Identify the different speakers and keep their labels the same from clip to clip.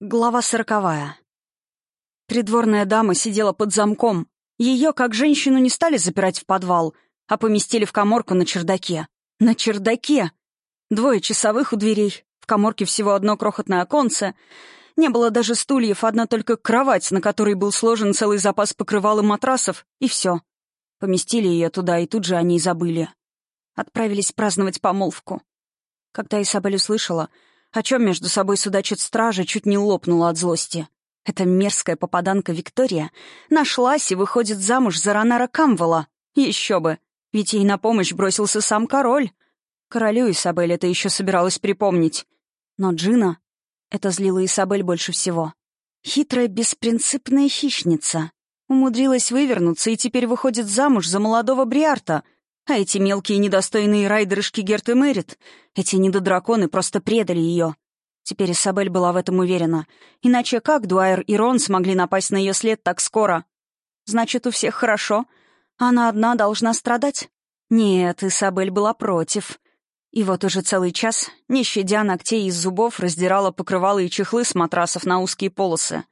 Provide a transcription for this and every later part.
Speaker 1: Глава сороковая. Придворная дама сидела под замком. Ее, как женщину, не стали запирать в подвал, а поместили в коморку на чердаке. На чердаке! Двое часовых у дверей, в коморке всего одно крохотное оконце. Не было даже стульев, одна только кровать, на которой был сложен целый запас покрывал и матрасов, и все. Поместили ее туда, и тут же они и забыли. Отправились праздновать помолвку. Когда Изабель услышала, о чем между собой судачит стража, чуть не лопнула от злости. Эта мерзкая попаданка Виктория нашлась и выходит замуж за Ронара Камвела. Еще бы, ведь ей на помощь бросился сам король. Королю Исабель это еще собиралась припомнить. Но Джина... Это злило Исабель больше всего. Хитрая, беспринципная хищница. Умудрилась вывернуться и теперь выходит замуж за молодого Бриарта — а эти мелкие недостойные райдерышки Герт и Мэрит, эти недодраконы просто предали ее. Теперь Исабель была в этом уверена. Иначе как Дуайер и Рон смогли напасть на ее след так скоро? Значит, у всех хорошо? Она одна должна страдать? Нет, Исабель была против. И вот уже целый час, не щадя ногтей из зубов, раздирала покрывала и чехлы с матрасов на узкие полосы.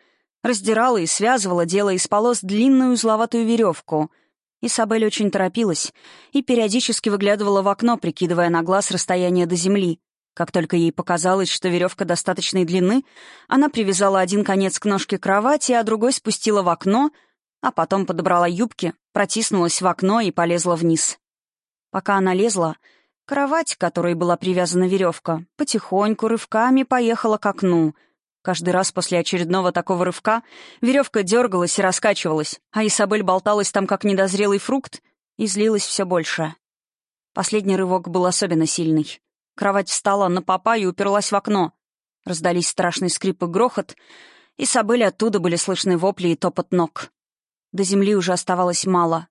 Speaker 1: Раздирала и связывала, делая из полос длинную узловатую веревку — Исабель очень торопилась и периодически выглядывала в окно, прикидывая на глаз расстояние до земли. Как только ей показалось, что веревка достаточной длины, она привязала один конец к ножке кровати, а другой спустила в окно, а потом подобрала юбки, протиснулась в окно и полезла вниз. Пока она лезла, кровать, к которой была привязана веревка, потихоньку рывками поехала к окну — Каждый раз после очередного такого рывка веревка дергалась и раскачивалась, а Исабель болталась там, как недозрелый фрукт, и злилась все больше. Последний рывок был особенно сильный. Кровать встала на попа и уперлась в окно. Раздались страшный скрип и грохот. Исабель оттуда были слышны вопли и топот ног. До земли уже оставалось мало.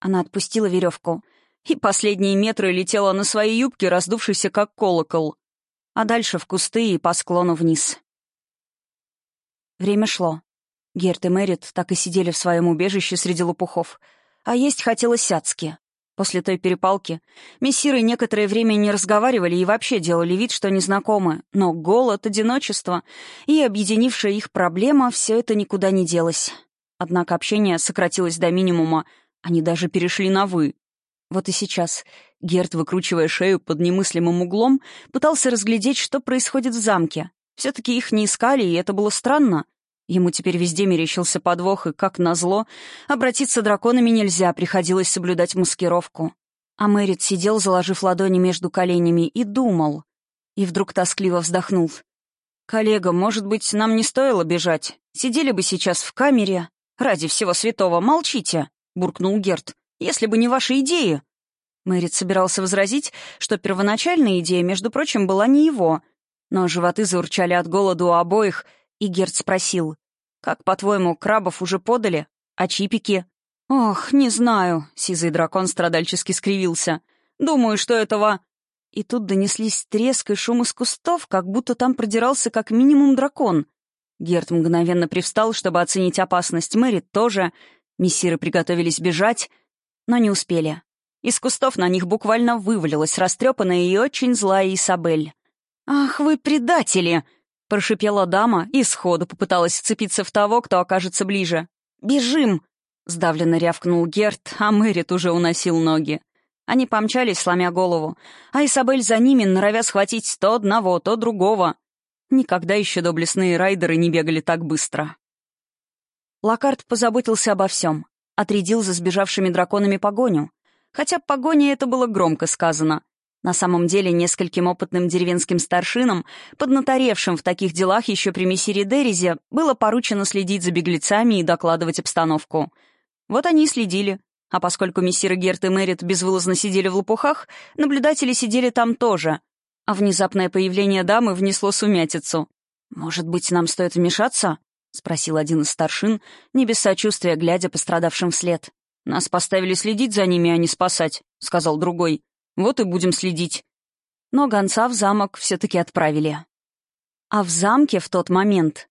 Speaker 1: Она отпустила веревку, и последние метры летела на своей юбке, раздувшейся как колокол. А дальше в кусты и по склону вниз. Время шло. Герт и Мэрит так и сидели в своем убежище среди лопухов. А есть хотелось адски. После той перепалки мессиры некоторое время не разговаривали и вообще делали вид, что незнакомы, но голод, одиночество и объединившая их проблема — все это никуда не делось. Однако общение сократилось до минимума, они даже перешли на «вы». Вот и сейчас Герт, выкручивая шею под немыслимым углом, пытался разглядеть, что происходит в замке. Все-таки их не искали, и это было странно. Ему теперь везде мерещился подвох, и, как назло, обратиться драконами нельзя, приходилось соблюдать маскировку. А Мэрит сидел, заложив ладони между коленями, и думал. И вдруг тоскливо вздохнул. «Коллега, может быть, нам не стоило бежать? Сидели бы сейчас в камере? Ради всего святого, молчите!» — буркнул Герт. «Если бы не ваши идеи!» Мэрит собирался возразить, что первоначальная идея, между прочим, была не его — но животы заурчали от голода у обоих, и Герд спросил, «Как, по-твоему, крабов уже подали? А чипики?» «Ох, не знаю», — сизый дракон страдальчески скривился. «Думаю, что этого...» И тут донеслись треск и шум из кустов, как будто там продирался как минимум дракон. Герд мгновенно привстал, чтобы оценить опасность. Мэри тоже. Мессиры приготовились бежать, но не успели. Из кустов на них буквально вывалилась растрепанная и очень злая Исабель. «Ах вы предатели!» — прошипела дама и сходу попыталась вцепиться в того, кто окажется ближе. «Бежим!» — сдавленно рявкнул Герт, а Мэрит уже уносил ноги. Они помчались, сломя голову, а Исабель за ними, норовя схватить то одного, то другого. Никогда еще доблестные райдеры не бегали так быстро. Локард позаботился обо всем. Отрядил за сбежавшими драконами погоню. Хотя погоня это было громко сказано. На самом деле, нескольким опытным деревенским старшинам, поднаторевшим в таких делах еще при мессире Дерезе, было поручено следить за беглецами и докладывать обстановку. Вот они и следили. А поскольку мессиры Герт и Мэрит безвылазно сидели в лопухах, наблюдатели сидели там тоже. А внезапное появление дамы внесло сумятицу. «Может быть, нам стоит вмешаться?» — спросил один из старшин, не без сочувствия, глядя пострадавшим вслед. «Нас поставили следить за ними, а не спасать», — сказал другой. Вот и будем следить». Но гонца в замок все-таки отправили. А в замке в тот момент